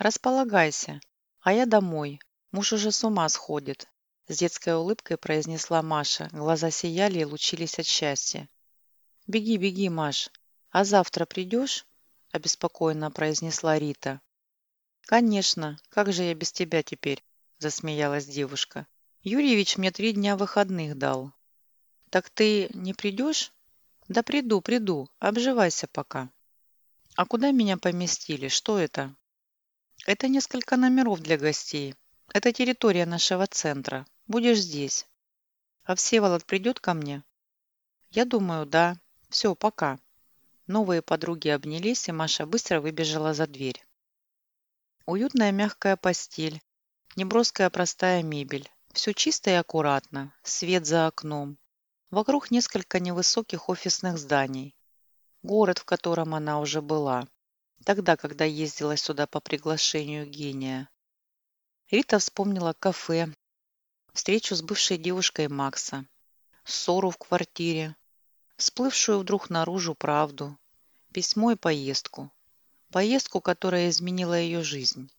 Располагайся, а я домой. Муж уже с ума сходит. С детской улыбкой произнесла Маша. Глаза сияли и лучились от счастья. «Беги, беги, Маш. А завтра придешь?» Обеспокоенно произнесла Рита. «Конечно. Как же я без тебя теперь?» Засмеялась девушка. «Юрьевич мне три дня выходных дал». «Так ты не придешь?» «Да приду, приду. Обживайся пока». «А куда меня поместили? Что это?» «Это несколько номеров для гостей. Это территория нашего центра. Будешь здесь». «А Всеволод придет ко мне?» «Я думаю, да. Все, пока». Новые подруги обнялись, и Маша быстро выбежала за дверь. Уютная мягкая постель, неброская простая мебель. Все чисто и аккуратно, свет за окном, Вокруг несколько невысоких офисных зданий. Город, в котором она уже была. Тогда, когда ездила сюда по приглашению гения. Рита вспомнила кафе, встречу с бывшей девушкой Макса, ссору в квартире, всплывшую вдруг наружу правду, письмо и поездку. Поездку, которая изменила ее жизнь.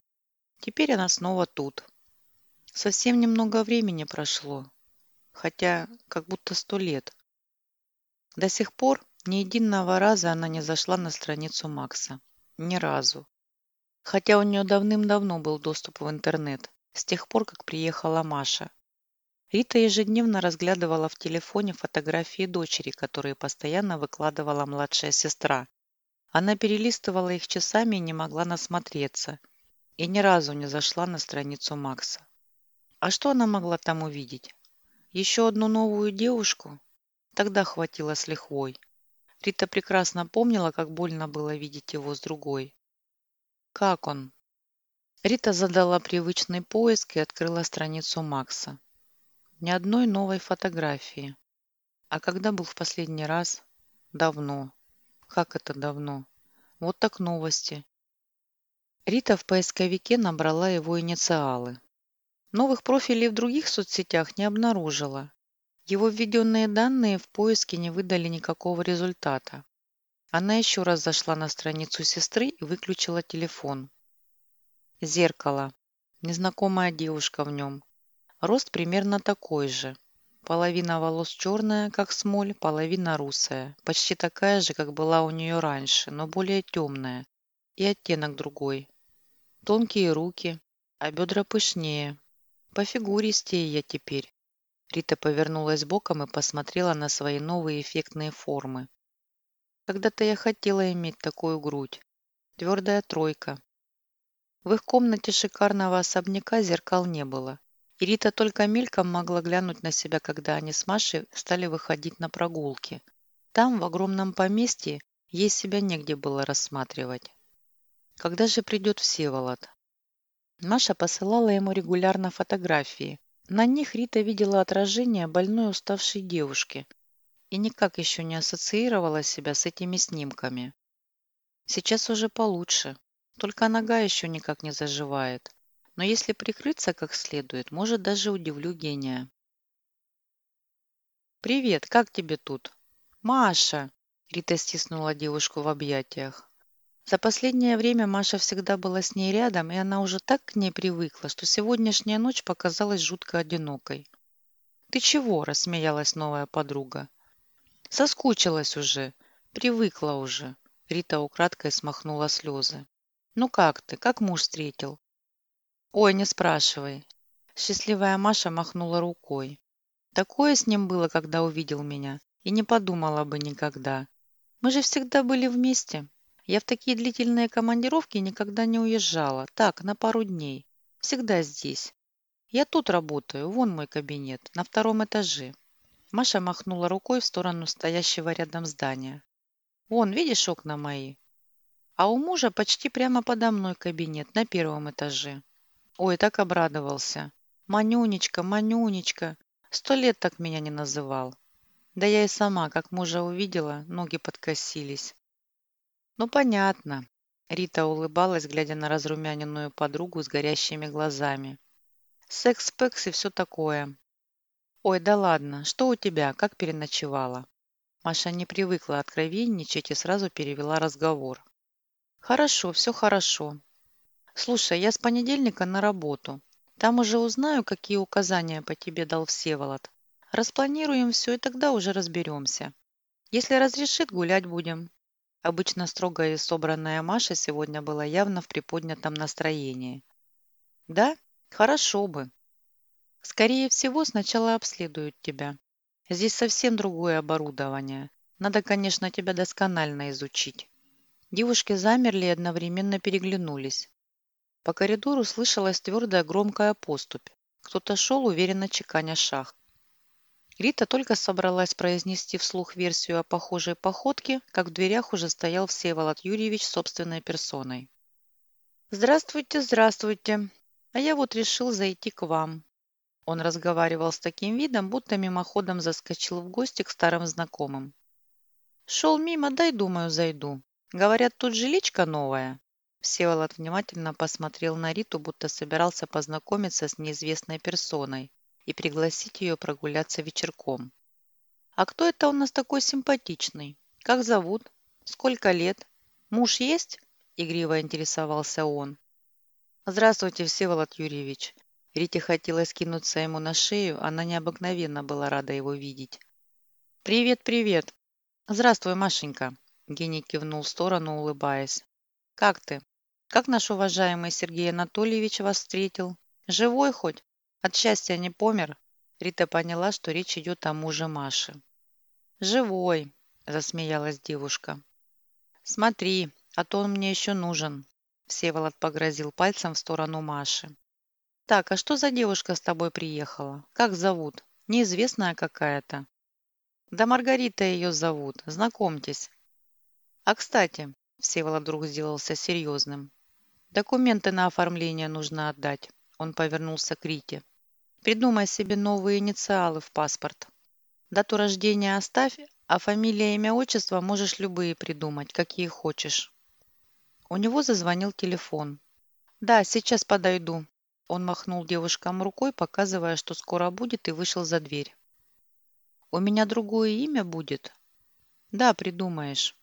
Теперь она снова тут. Совсем немного времени прошло, хотя как будто сто лет. До сих пор ни единого раза она не зашла на страницу Макса. Ни разу. Хотя у нее давным-давно был доступ в интернет, с тех пор, как приехала Маша. Рита ежедневно разглядывала в телефоне фотографии дочери, которые постоянно выкладывала младшая сестра. Она перелистывала их часами и не могла насмотреться. И ни разу не зашла на страницу Макса. А что она могла там увидеть? Еще одну новую девушку? Тогда хватило с лихвой. Рита прекрасно помнила, как больно было видеть его с другой. Как он? Рита задала привычный поиск и открыла страницу Макса. Ни одной новой фотографии. А когда был в последний раз? Давно. Как это давно? Вот так новости. Рита в поисковике набрала его инициалы. Новых профилей в других соцсетях не обнаружила. Его введенные данные в поиске не выдали никакого результата. Она еще раз зашла на страницу сестры и выключила телефон. Зеркало. Незнакомая девушка в нем. Рост примерно такой же. Половина волос черная, как смоль, половина русая. Почти такая же, как была у нее раньше, но более темная. И оттенок другой. Тонкие руки, а бедра пышнее, по фигуристее я теперь. Рита повернулась боком и посмотрела на свои новые эффектные формы. Когда-то я хотела иметь такую грудь. Твердая тройка. В их комнате шикарного особняка зеркал не было. И Рита только мельком могла глянуть на себя, когда они с Машей стали выходить на прогулки. Там, в огромном поместье, ей себя негде было рассматривать. Когда же придет Всеволод? Маша посылала ему регулярно фотографии. На них Рита видела отражение больной уставшей девушки и никак еще не ассоциировала себя с этими снимками. Сейчас уже получше, только нога еще никак не заживает. Но если прикрыться как следует, может даже удивлю гения. «Привет, как тебе тут?» «Маша!» Рита стиснула девушку в объятиях. За последнее время Маша всегда была с ней рядом, и она уже так к ней привыкла, что сегодняшняя ночь показалась жутко одинокой. «Ты чего?» – рассмеялась новая подруга. «Соскучилась уже. Привыкла уже». Рита украдкой смахнула слезы. «Ну как ты? Как муж встретил?» «Ой, не спрашивай». Счастливая Маша махнула рукой. «Такое с ним было, когда увидел меня, и не подумала бы никогда. Мы же всегда были вместе, я в такие длительные командировки никогда не уезжала. Так, на пару дней. Всегда здесь. Я тут работаю. Вон мой кабинет. На втором этаже. Маша махнула рукой в сторону стоящего рядом здания. Вон, видишь окна мои? А у мужа почти прямо подо мной кабинет на первом этаже. Ой, так обрадовался. Манюнечка, Манюнечка. Сто лет так меня не называл. Да я и сама, как мужа увидела, ноги подкосились. «Ну, понятно». Рита улыбалась, глядя на разрумяненную подругу с горящими глазами. «Секс-пекс и все такое». «Ой, да ладно, что у тебя, как переночевала?» Маша не привыкла откровенничать и сразу перевела разговор. «Хорошо, все хорошо. Слушай, я с понедельника на работу. Там уже узнаю, какие указания по тебе дал Всеволод. Распланируем все, и тогда уже разберемся. Если разрешит, гулять будем. Обычно строгая и собранная Маша сегодня была явно в приподнятом настроении. Да, хорошо бы. Скорее всего, сначала обследуют тебя. Здесь совсем другое оборудование. Надо, конечно, тебя досконально изучить. Девушки замерли и одновременно переглянулись. По коридору слышалась твердая громкая поступь. Кто-то шел, уверенно чеканя шаг. Рита только собралась произнести вслух версию о похожей походке, как в дверях уже стоял Всеволод Юрьевич собственной персоной. «Здравствуйте, здравствуйте. А я вот решил зайти к вам». Он разговаривал с таким видом, будто мимоходом заскочил в гости к старым знакомым. «Шел мимо, дай, думаю, зайду. Говорят, тут жиличка новая». Всеволод внимательно посмотрел на Риту, будто собирался познакомиться с неизвестной персоной и пригласить ее прогуляться вечерком. «А кто это у нас такой симпатичный? Как зовут? Сколько лет? Муж есть?» – игриво интересовался он. «Здравствуйте, Всеволод Юрьевич». Рите хотелось кинуться ему на шею, она необыкновенно была рада его видеть. «Привет, привет!» «Здравствуй, Машенька!» Гений кивнул в сторону, улыбаясь. «Как ты? Как наш уважаемый Сергей Анатольевич вас встретил? Живой хоть? От счастья не помер?» Рита поняла, что речь идет о муже Маши. «Живой», – засмеялась девушка. «Смотри, а то он мне еще нужен», – Всеволод погрозил пальцем в сторону Маши. «Так, а что за девушка с тобой приехала? Как зовут? Неизвестная какая-то». «Да Маргарита ее зовут. Знакомьтесь». «А, кстати», – Всеволод вдруг сделался серьезным, Документы на оформление нужно отдать. Он повернулся к Рите. Придумай себе новые инициалы в паспорт. Дату рождения оставь, а фамилия, имя, отчество можешь любые придумать, какие хочешь. У него зазвонил телефон. «Да, сейчас подойду». Он махнул девушкам рукой, показывая, что скоро будет, и вышел за дверь. «У меня другое имя будет?» «Да, придумаешь».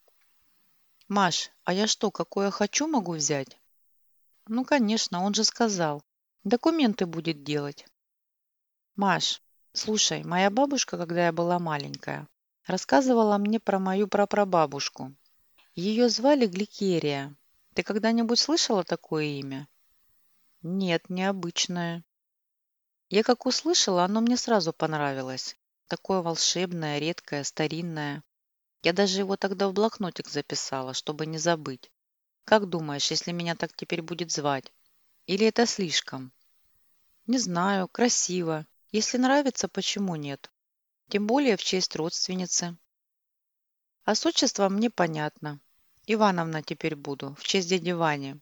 «Маш, а я что, какое хочу, могу взять?» Ну, конечно, он же сказал. Документы будет делать. Маш, слушай, моя бабушка, когда я была маленькая, рассказывала мне про мою прапрабабушку. Ее звали Гликерия. Ты когда-нибудь слышала такое имя? Нет, необычное. Я как услышала, оно мне сразу понравилось. Такое волшебное, редкое, старинное. Я даже его тогда в блокнотик записала, чтобы не забыть. Как думаешь, если меня так теперь будет звать? Или это слишком? Не знаю, красиво. Если нравится, почему нет? Тем более в честь родственницы. А с отчеством мне понятно. Ивановна теперь буду, в честь дяди Вани.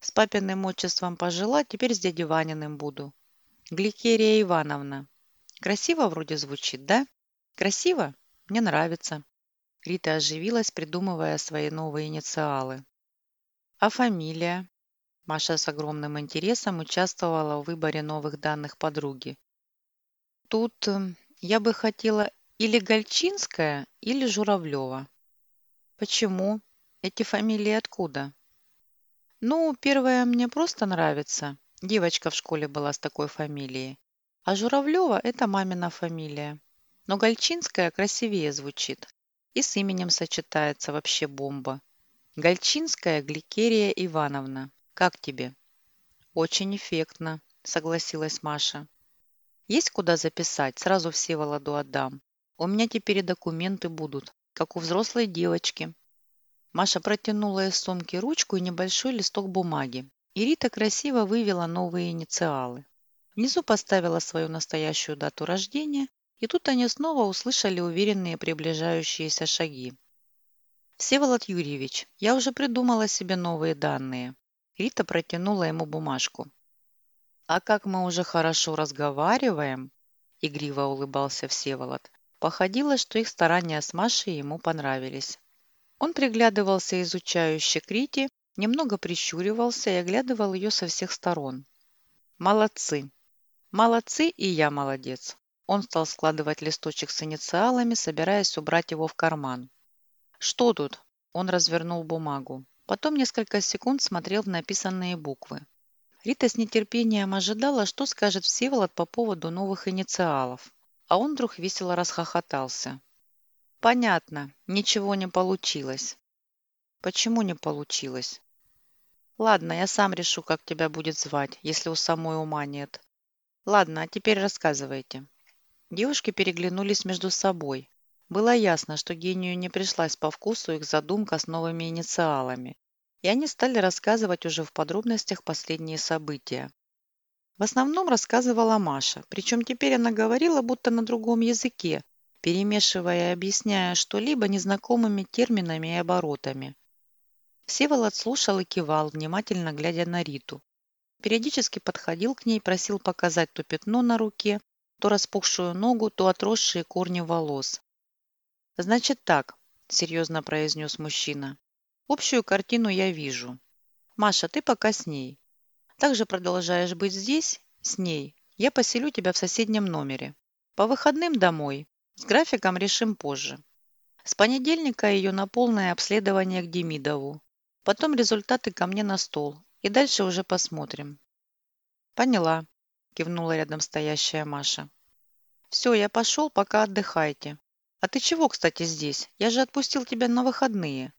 С папиным отчеством пожила, теперь с дядей Ваниным буду. Гликерия Ивановна. Красиво вроде звучит, да? Красиво? Мне нравится. Рита оживилась, придумывая свои новые инициалы. А фамилия? Маша с огромным интересом участвовала в выборе новых данных подруги. Тут эм, я бы хотела или Гольчинская, или Журавлева. Почему? Эти фамилии откуда? Ну, первая мне просто нравится. Девочка в школе была с такой фамилией. А Журавлева – это мамина фамилия. Но Гольчинская красивее звучит. И с именем сочетается вообще бомба. Гольчинская Гликерия Ивановна. Как тебе? Очень эффектно, согласилась Маша. Есть куда записать? Сразу все Всеволоду отдам. У меня теперь документы будут, как у взрослой девочки. Маша протянула из сумки ручку и небольшой листок бумаги. И Рита красиво вывела новые инициалы. Внизу поставила свою настоящую дату рождения, и тут они снова услышали уверенные приближающиеся шаги. «Всеволод Юрьевич, я уже придумала себе новые данные». Рита протянула ему бумажку. «А как мы уже хорошо разговариваем», – игриво улыбался Всеволод, походило, что их старания с Машей ему понравились. Он приглядывался изучающе к Рите, немного прищуривался и оглядывал ее со всех сторон. «Молодцы! Молодцы, и я молодец!» Он стал складывать листочек с инициалами, собираясь убрать его в карман. «Что тут?» Он развернул бумагу. Потом несколько секунд смотрел в написанные буквы. Рита с нетерпением ожидала, что скажет Всеволод по поводу новых инициалов. А он вдруг весело расхохотался. «Понятно, ничего не получилось». «Почему не получилось?» «Ладно, я сам решу, как тебя будет звать, если у самой ума нет. Ладно, а теперь рассказывайте». Девушки переглянулись между собой. Было ясно, что гению не пришлась по вкусу их задумка с новыми инициалами, и они стали рассказывать уже в подробностях последние события. В основном рассказывала Маша, причем теперь она говорила будто на другом языке, перемешивая и объясняя что-либо незнакомыми терминами и оборотами. Всеволод слушал и кивал, внимательно глядя на Риту. Периодически подходил к ней, просил показать то пятно на руке, то распухшую ногу, то отросшие корни волос. «Значит так», – серьезно произнес мужчина. «Общую картину я вижу. Маша, ты пока с ней. Также продолжаешь быть здесь, с ней. Я поселю тебя в соседнем номере. По выходным домой. С графиком решим позже. С понедельника ее на полное обследование к Демидову. Потом результаты ко мне на стол. И дальше уже посмотрим». «Поняла», – кивнула рядом стоящая Маша. «Все, я пошел, пока отдыхайте. «А ты чего, кстати, здесь? Я же отпустил тебя на выходные».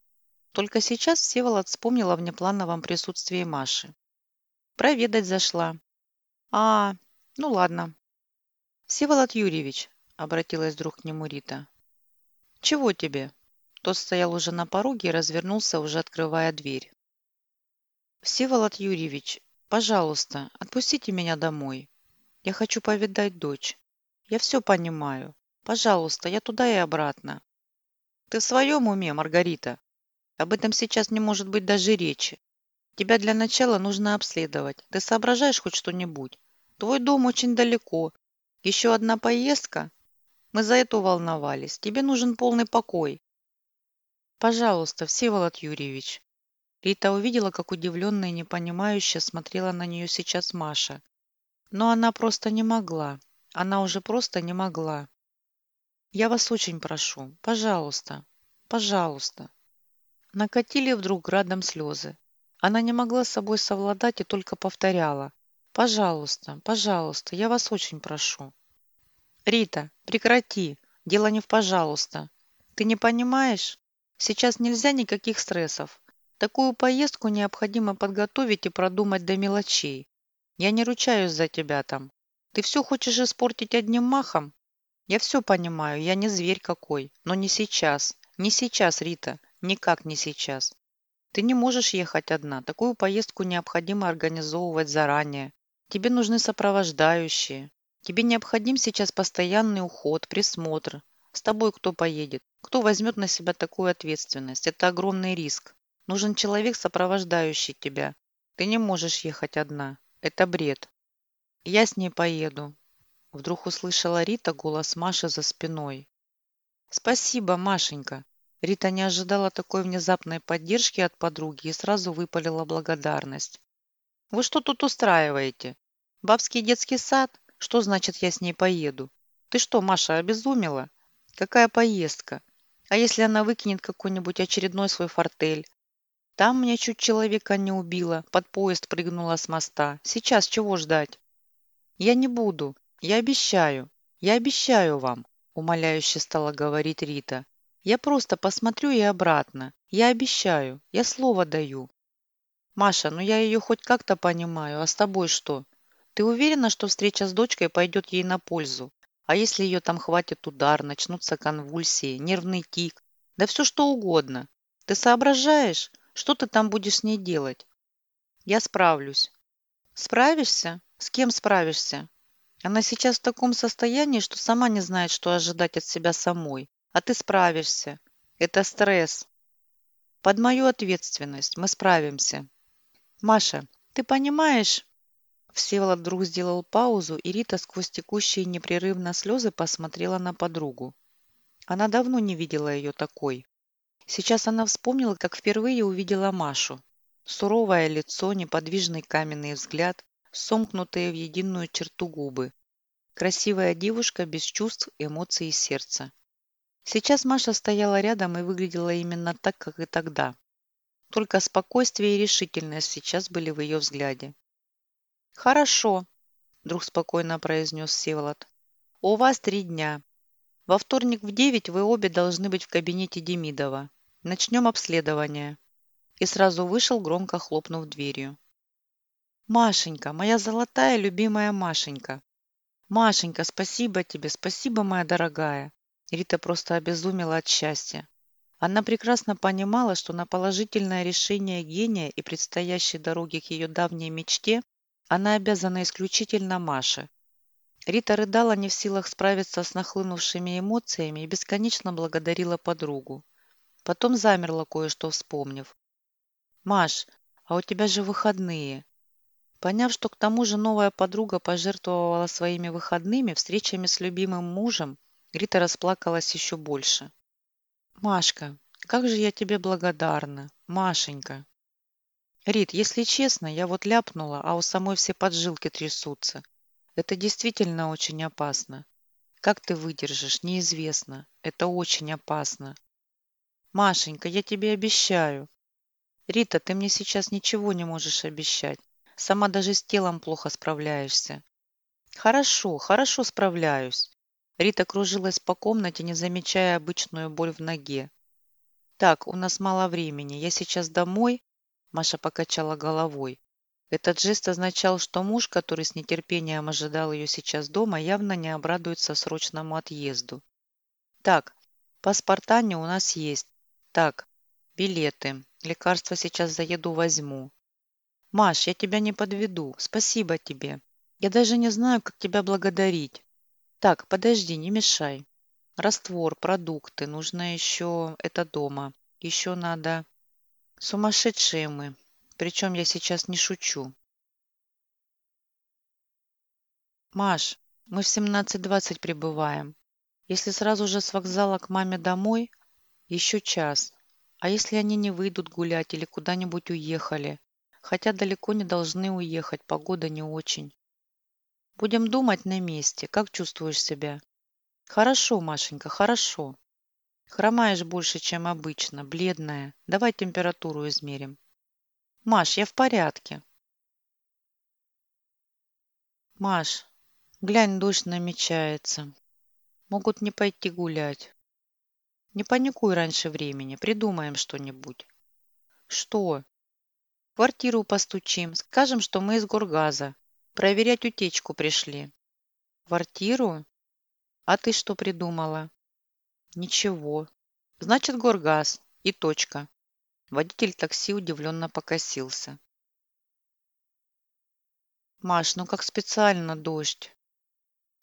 Только сейчас Всеволод вспомнил о внеплановом присутствии Маши. «Проведать зашла». «А, ну ладно». «Всеволод Юрьевич», — обратилась вдруг к нему Рита. «Чего тебе?» Тот стоял уже на пороге и развернулся, уже открывая дверь. «Всеволод Юрьевич, пожалуйста, отпустите меня домой. Я хочу повидать дочь. Я все понимаю. Пожалуйста, я туда и обратно. Ты в своем уме, Маргарита? Об этом сейчас не может быть даже речи. Тебя для начала нужно обследовать. Ты соображаешь хоть что-нибудь? Твой дом очень далеко. Еще одна поездка? Мы за это волновались. Тебе нужен полный покой. Пожалуйста, Всеволод Юрьевич. Рита увидела, как удивленно и непонимающе смотрела на нее сейчас Маша. Но она просто не могла. Она уже просто не могла. Я вас очень прошу, пожалуйста, пожалуйста. Накатили вдруг градом слезы. Она не могла с собой совладать и только повторяла. «Пожалуйста, пожалуйста, я вас очень прошу». «Рита, прекрати. Дело не в «пожалуйста». Ты не понимаешь? Сейчас нельзя никаких стрессов. Такую поездку необходимо подготовить и продумать до мелочей. Я не ручаюсь за тебя там. Ты все хочешь испортить одним махом? Я все понимаю, я не зверь какой, но не сейчас. Не сейчас, Рита, никак не сейчас. Ты не можешь ехать одна, такую поездку необходимо организовывать заранее. Тебе нужны сопровождающие. Тебе необходим сейчас постоянный уход, присмотр. С тобой кто поедет? Кто возьмет на себя такую ответственность? Это огромный риск. Нужен человек, сопровождающий тебя. Ты не можешь ехать одна. Это бред. Я с ней поеду. Вдруг услышала Рита голос Маши за спиной. «Спасибо, Машенька!» Рита не ожидала такой внезапной поддержки от подруги и сразу выпалила благодарность. «Вы что тут устраиваете? Бабский детский сад? Что значит я с ней поеду? Ты что, Маша, обезумела? Какая поездка? А если она выкинет какой-нибудь очередной свой фортель? Там мне чуть человека не убило, под поезд прыгнула с моста. Сейчас чего ждать? Я не буду. «Я обещаю, я обещаю вам», – умоляюще стала говорить Рита. «Я просто посмотрю и обратно. Я обещаю, я слово даю». «Маша, ну я ее хоть как-то понимаю, а с тобой что? Ты уверена, что встреча с дочкой пойдет ей на пользу? А если ее там хватит удар, начнутся конвульсии, нервный тик, да все что угодно? Ты соображаешь, что ты там будешь с ней делать?» «Я справлюсь». «Справишься? С кем справишься? Она сейчас в таком состоянии, что сама не знает, что ожидать от себя самой. А ты справишься. Это стресс. Под мою ответственность мы справимся. Маша, ты понимаешь... Всеволод вдруг сделал паузу, и Рита сквозь текущие непрерывно слезы посмотрела на подругу. Она давно не видела ее такой. Сейчас она вспомнила, как впервые увидела Машу. Суровое лицо, неподвижный каменный взгляд, сомкнутые в единую черту губы. Красивая девушка без чувств, эмоций и сердца. Сейчас Маша стояла рядом и выглядела именно так, как и тогда. Только спокойствие и решительность сейчас были в ее взгляде. «Хорошо», – вдруг спокойно произнес Севолод. «У вас три дня. Во вторник в девять вы обе должны быть в кабинете Демидова. Начнем обследование». И сразу вышел, громко хлопнув дверью. «Машенька, моя золотая любимая Машенька!» «Машенька, спасибо тебе, спасибо, моя дорогая!» Рита просто обезумела от счастья. Она прекрасно понимала, что на положительное решение гения и предстоящей дороги к ее давней мечте она обязана исключительно Маше. Рита рыдала не в силах справиться с нахлынувшими эмоциями и бесконечно благодарила подругу. Потом замерла кое-что вспомнив. «Маш, а у тебя же выходные». Поняв, что к тому же новая подруга пожертвовала своими выходными встречами с любимым мужем, Рита расплакалась еще больше. «Машка, как же я тебе благодарна, Машенька!» «Рит, если честно, я вот ляпнула, а у самой все поджилки трясутся. Это действительно очень опасно. Как ты выдержишь, неизвестно. Это очень опасно. Машенька, я тебе обещаю. Рита, ты мне сейчас ничего не можешь обещать. Сама даже с телом плохо справляешься. Хорошо, хорошо справляюсь. Рита кружилась по комнате, не замечая обычную боль в ноге. Так, у нас мало времени. Я сейчас домой. Маша покачала головой. Этот жест означал, что муж, который с нетерпением ожидал ее сейчас дома, явно не обрадуется срочному отъезду. Так, паспорта не у нас есть. Так, билеты. Лекарства сейчас за еду возьму. Маш, я тебя не подведу. Спасибо тебе. Я даже не знаю, как тебя благодарить. Так, подожди, не мешай. Раствор, продукты. Нужно еще... Это дома. Еще надо... Сумасшедшие мы. Причем я сейчас не шучу. Маш, мы в 17.20 прибываем. Если сразу же с вокзала к маме домой, еще час. А если они не выйдут гулять или куда-нибудь уехали? Хотя далеко не должны уехать, погода не очень. Будем думать на месте. Как чувствуешь себя? Хорошо, Машенька, хорошо. Хромаешь больше, чем обычно, бледная. Давай температуру измерим. Маш, я в порядке. Маш, глянь, дождь намечается. Могут не пойти гулять. Не паникуй раньше времени, придумаем что-нибудь. Что? Квартиру постучим, скажем, что мы из Гургаза. Проверять утечку пришли. Квартиру? А ты что придумала? Ничего. Значит, Горгаз. И точка. Водитель такси удивленно покосился. Маш, ну как специально дождь.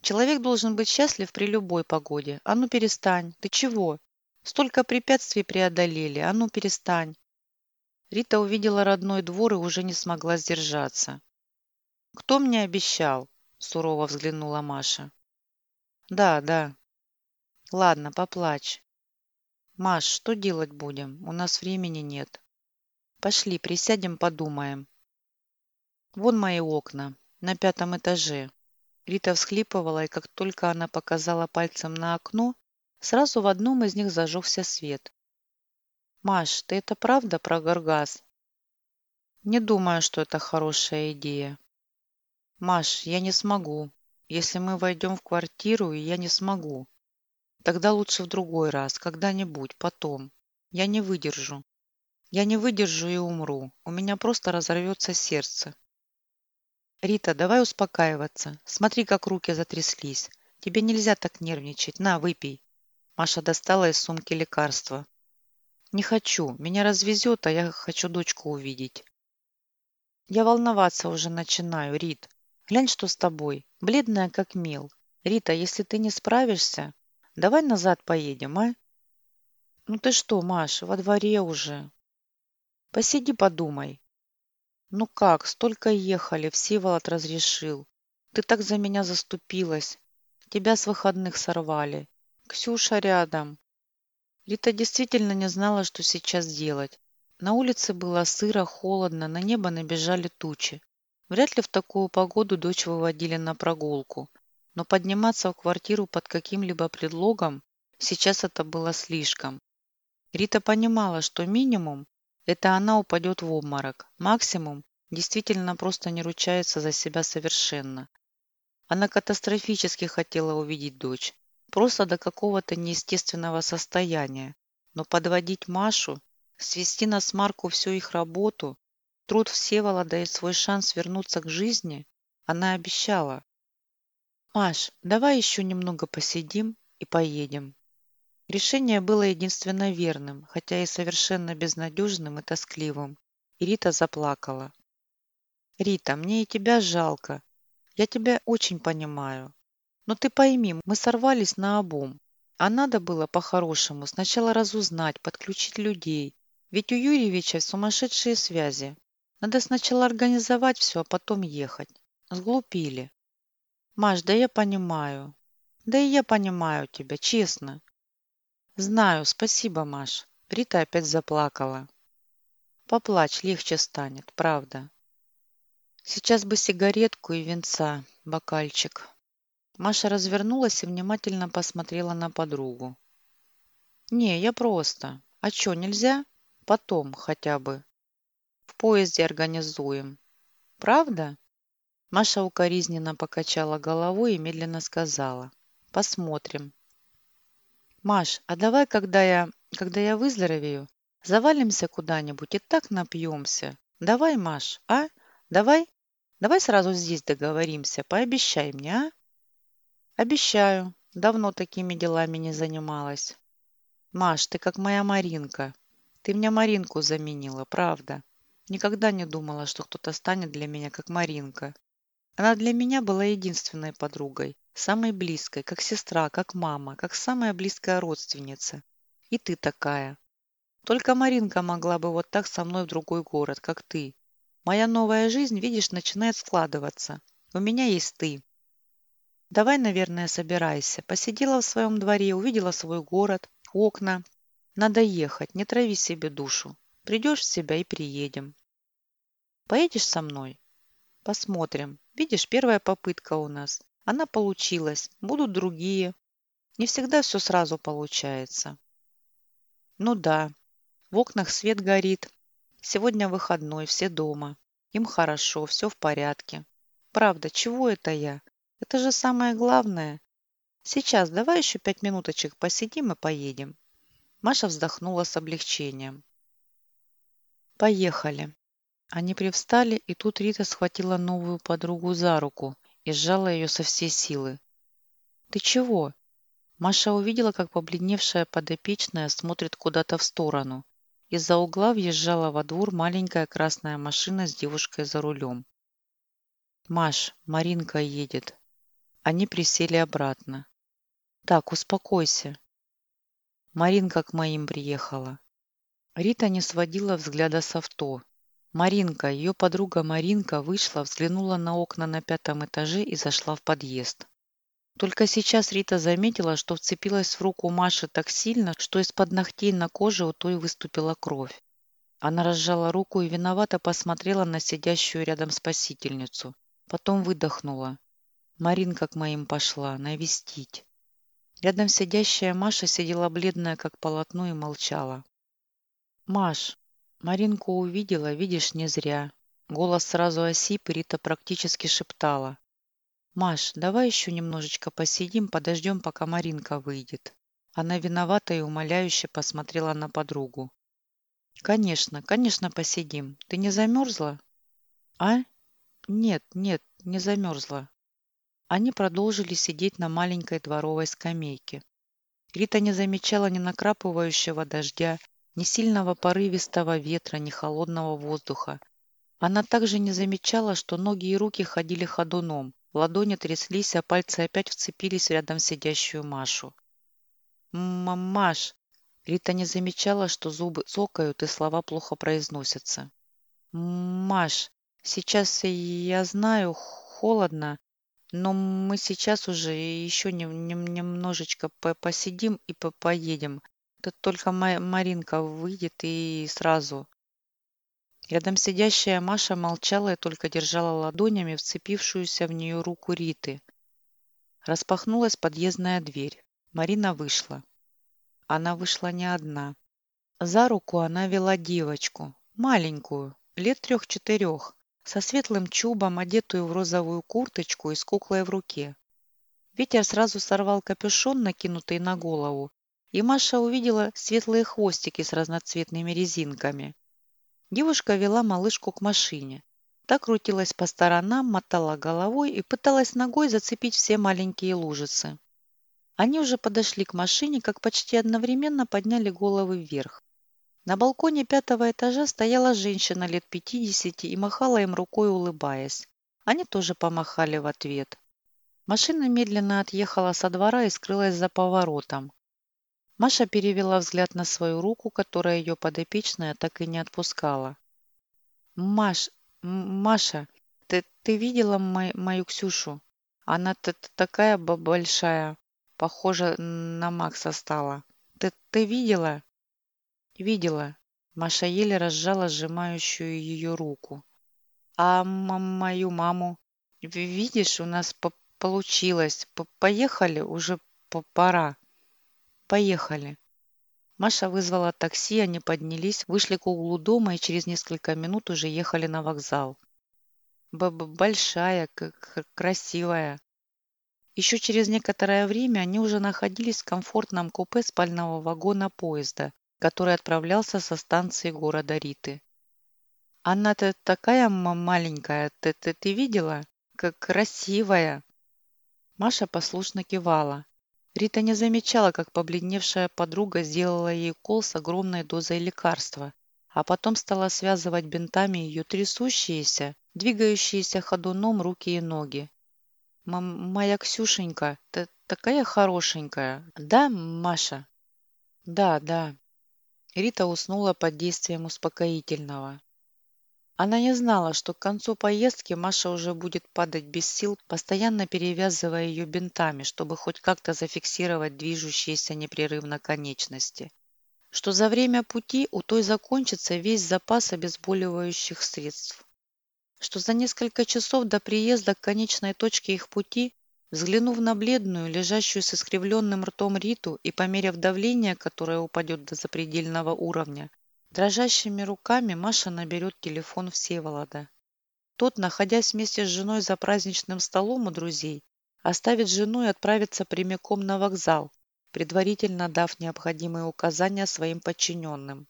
Человек должен быть счастлив при любой погоде. А ну перестань. Ты чего? Столько препятствий преодолели. А ну перестань. Рита увидела родной двор и уже не смогла сдержаться. «Кто мне обещал?» – сурово взглянула Маша. «Да, да. Ладно, поплачь. Маш, что делать будем? У нас времени нет. Пошли, присядем, подумаем. Вон мои окна, на пятом этаже. Рита всхлипывала, и как только она показала пальцем на окно, сразу в одном из них зажегся свет. «Маш, ты это правда про Горгаз?» «Не думаю, что это хорошая идея». «Маш, я не смогу. Если мы войдем в квартиру, я не смогу. Тогда лучше в другой раз, когда-нибудь, потом. Я не выдержу. Я не выдержу и умру. У меня просто разорвется сердце. Рита, давай успокаиваться. Смотри, как руки затряслись. Тебе нельзя так нервничать. На, выпей. Маша достала из сумки лекарства. Не хочу. Меня развезет, а я хочу дочку увидеть. Я волноваться уже начинаю, Рит. Глянь, что с тобой. Бледная, как мел. Рита, если ты не справишься, давай назад поедем, а? Ну ты что, Маш, во дворе уже. Посиди, подумай. Ну как, столько ехали, Всеволод разрешил. Ты так за меня заступилась. Тебя с выходных сорвали. Ксюша рядом. Рита действительно не знала, что сейчас делать. На улице было сыро, холодно, на небо набежали тучи. Вряд ли в такую погоду дочь выводили на прогулку. Но подниматься в квартиру под каким-либо предлогом сейчас это было слишком. Рита понимала, что минимум Это она упадет в обморок. Максимум действительно просто не ручается за себя совершенно. Она катастрофически хотела увидеть дочь. Просто до какого-то неестественного состояния. Но подводить Машу, свести на смарку всю их работу, труд Всеволода и свой шанс вернуться к жизни, она обещала. «Маш, давай еще немного посидим и поедем». Решение было единственно верным, хотя и совершенно безнадежным и тоскливым. И Рита заплакала. «Рита, мне и тебя жалко. Я тебя очень понимаю. Но ты пойми, мы сорвались на обум. А надо было по-хорошему сначала разузнать, подключить людей. Ведь у Юрьевича сумасшедшие связи. Надо сначала организовать все, а потом ехать. Сглупили. Маш, да я понимаю. Да и я понимаю тебя, честно. Знаю, спасибо, Маш. Рита опять заплакала. Поплачь, легче станет, правда. Сейчас бы сигаретку и венца, бокальчик. Маша развернулась и внимательно посмотрела на подругу. «Не, я просто. А что, нельзя? Потом хотя бы. В поезде организуем. Правда?» Маша укоризненно покачала головой и медленно сказала. «Посмотрим». «Маш, а давай, когда я, когда я выздоровею, завалимся куда-нибудь и так напьемся. Давай, Маш, а? Давай? Давай сразу здесь договоримся, пообещай мне, а?» «Обещаю. Давно такими делами не занималась». «Маш, ты как моя Маринка. Ты мне Маринку заменила, правда. Никогда не думала, что кто-то станет для меня как Маринка. Она для меня была единственной подругой, самой близкой, как сестра, как мама, как самая близкая родственница. И ты такая. Только Маринка могла бы вот так со мной в другой город, как ты. Моя новая жизнь, видишь, начинает складываться. У меня есть ты. Давай, наверное, собирайся. Посидела в своем дворе, увидела свой город, окна. Надо ехать, не трави себе душу. Придешь в себя и приедем. Поедешь со мной? Посмотрим. Видишь, первая попытка у нас. Она получилась. Будут другие. Не всегда все сразу получается. Ну да. В окнах свет горит. Сегодня выходной, все дома. Им хорошо, все в порядке. Правда, чего это я? Это же самое главное. Сейчас давай еще пять минуточек посидим и поедем. Маша вздохнула с облегчением. Поехали. Они привстали, и тут Рита схватила новую подругу за руку и сжала ее со всей силы. «Ты чего?» Маша увидела, как побледневшая подопечная смотрит куда-то в сторону. Из-за угла въезжала во двор маленькая красная машина с девушкой за рулем. «Маш, Маринка едет». Они присели обратно. «Так, успокойся». Маринка к моим приехала. Рита не сводила взгляда с авто, Маринка, ее подруга Маринка вышла, взглянула на окна на пятом этаже и зашла в подъезд. Только сейчас Рита заметила, что вцепилась в руку Маши так сильно, что из-под ногтей на коже у той выступила кровь. Она разжала руку и виновато посмотрела на сидящую рядом спасительницу. Потом выдохнула. Маринка к моим пошла, навестить. Рядом сидящая Маша сидела бледная, как полотно, и молчала. «Маш, Маринку увидела, видишь, не зря. Голос сразу осип, и Рита практически шептала. «Маш, давай еще немножечко посидим, подождем, пока Маринка выйдет». Она виновата и умоляюще посмотрела на подругу. «Конечно, конечно, посидим. Ты не замерзла?» «А? Нет, нет, не замерзла». Они продолжили сидеть на маленькой дворовой скамейке. Рита не замечала ни накрапывающего дождя, ни сильного порывистого ветра, ни холодного воздуха. Она также не замечала, что ноги и руки ходили ходуном, ладони тряслись, а пальцы опять вцепились рядом сидящую Машу. «Мамаш!» Рита не замечала, что зубы цокают и слова плохо произносятся. «Маш, сейчас я знаю, холодно, но мы сейчас уже еще не, не, немножечко посидим и по поедем. Тут только Маринка выйдет и сразу. Рядом сидящая Маша молчала и только держала ладонями вцепившуюся в нее руку Риты. Распахнулась подъездная дверь. Марина вышла. Она вышла не одна. За руку она вела девочку, Маленькую, лет трех-четырех, со светлым чубом, одетую в розовую курточку и с куклой в руке. Ветер сразу сорвал капюшон, накинутый на голову, и Маша увидела светлые хвостики с разноцветными резинками. Девушка вела малышку к машине. Та крутилась по сторонам, мотала головой и пыталась ногой зацепить все маленькие лужицы. Они уже подошли к машине, как почти одновременно подняли головы вверх. На балконе пятого этажа стояла женщина лет пятидесяти и махала им рукой, улыбаясь. Они тоже помахали в ответ. Машина медленно отъехала со двора и скрылась за поворотом. Маша перевела взгляд на свою руку, которая ее подопечная так и не отпускала. «Маш, Маша, ты, ты видела мой, мою Ксюшу? Она такая большая, похожа на Макса стала. Ты, ты видела?» «Видела». Маша еле разжала сжимающую ее руку. «А мою маму? Видишь, у нас по получилось. П Поехали, уже пора». «Поехали». Маша вызвала такси, они поднялись, вышли к углу дома и через несколько минут уже ехали на вокзал. Б -б Большая, красивая. Еще через некоторое время они уже находились в комфортном купе спального вагона поезда, который отправлялся со станции города Риты. «Она-то такая маленькая, ты, ты, ты видела? Как красивая!» Маша послушно кивала. Рита не замечала, как побледневшая подруга сделала ей укол с огромной дозой лекарства, а потом стала связывать бинтами ее трясущиеся, двигающиеся ходуном руки и ноги. «Моя Ксюшенька, ты такая хорошенькая, да, Маша?» «Да, да», Рита уснула под действием успокоительного. Она не знала, что к концу поездки Маша уже будет падать без сил, постоянно перевязывая ее бинтами, чтобы хоть как-то зафиксировать движущиеся непрерывно конечности. Что за время пути у той закончится весь запас обезболивающих средств. Что за несколько часов до приезда к конечной точке их пути Взглянув на бледную, лежащую с искривленным ртом Риту и померяв давление, которое упадет до запредельного уровня, дрожащими руками Маша наберет телефон Всеволода. Тот, находясь вместе с женой за праздничным столом у друзей, оставит жену и отправится прямиком на вокзал, предварительно дав необходимые указания своим подчиненным.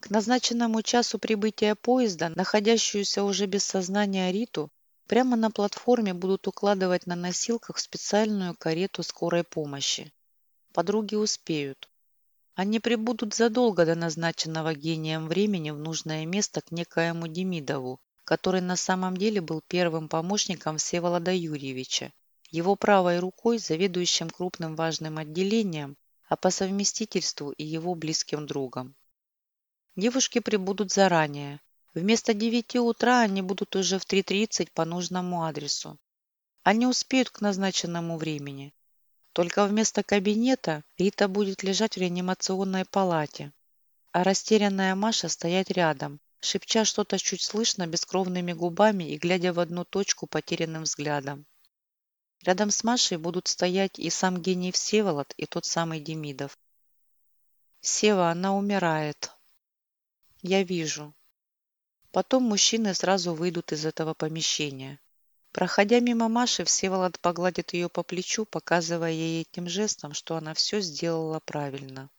К назначенному часу прибытия поезда, находящуюся уже без сознания Риту, Прямо на платформе будут укладывать на носилках специальную карету скорой помощи. Подруги успеют. Они прибудут задолго до назначенного гением времени в нужное место к некоему Демидову, который на самом деле был первым помощником Всеволода Юрьевича, его правой рукой, заведующим крупным важным отделением, а по совместительству и его близким другом. Девушки прибудут заранее, Вместо девяти утра они будут уже в 3.30 по нужному адресу. Они успеют к назначенному времени. Только вместо кабинета Рита будет лежать в реанимационной палате, а растерянная Маша стоять рядом, шепча что-то чуть слышно бескровными губами и глядя в одну точку потерянным взглядом. Рядом с Машей будут стоять и сам гений Всеволод, и тот самый Демидов. «Сева, она умирает». «Я вижу», Потом мужчины сразу выйдут из этого помещения. Проходя мимо Маши, Всеволод погладит ее по плечу, показывая ей этим жестом, что она все сделала правильно.